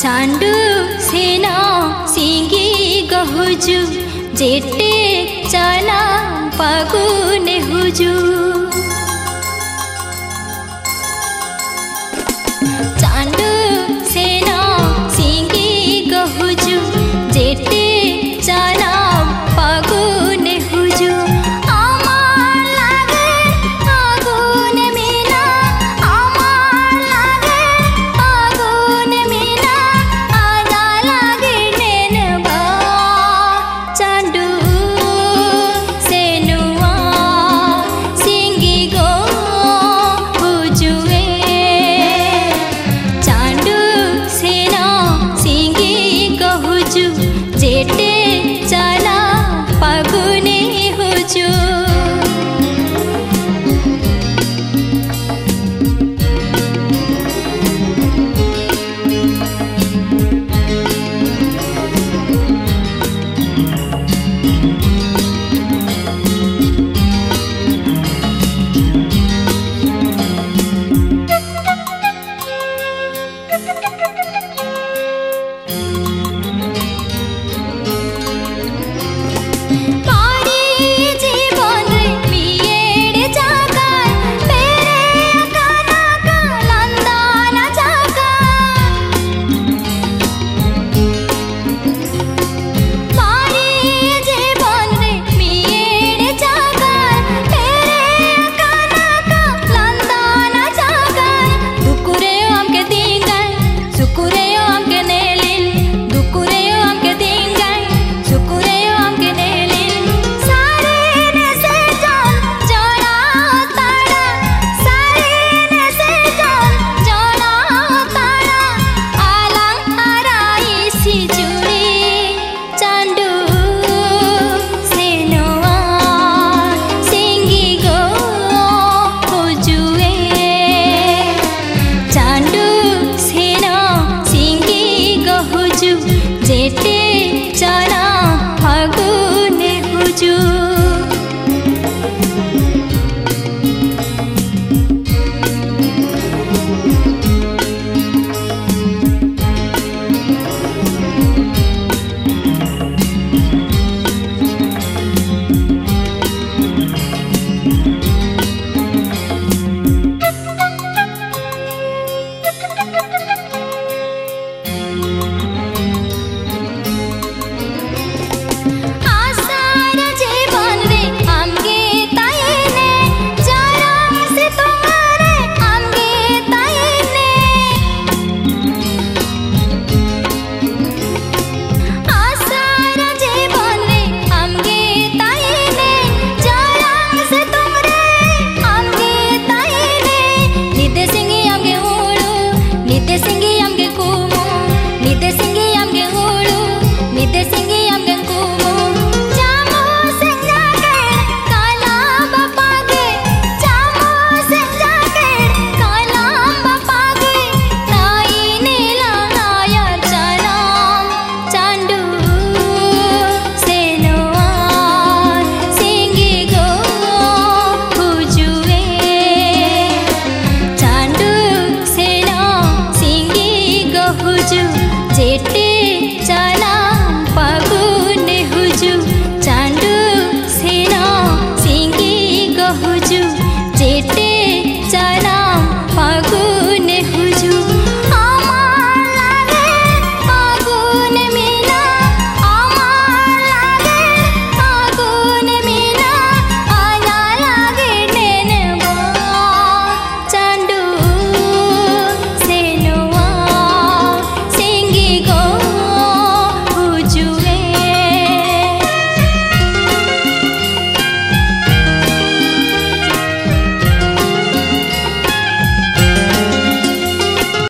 साण्डु सेना सिङ्गी गहुजु जेटे चला पगु नेहुजु ചേട്ടേ